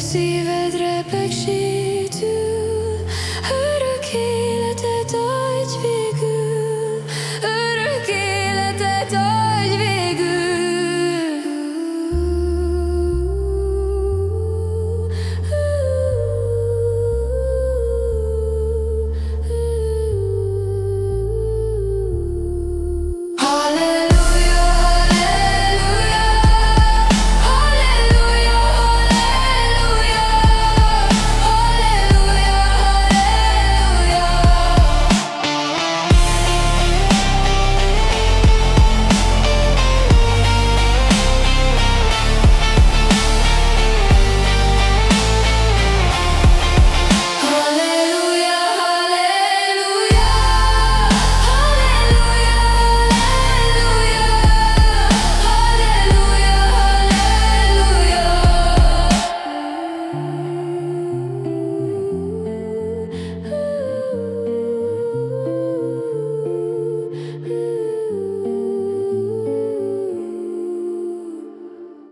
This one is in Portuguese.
se vedrebbe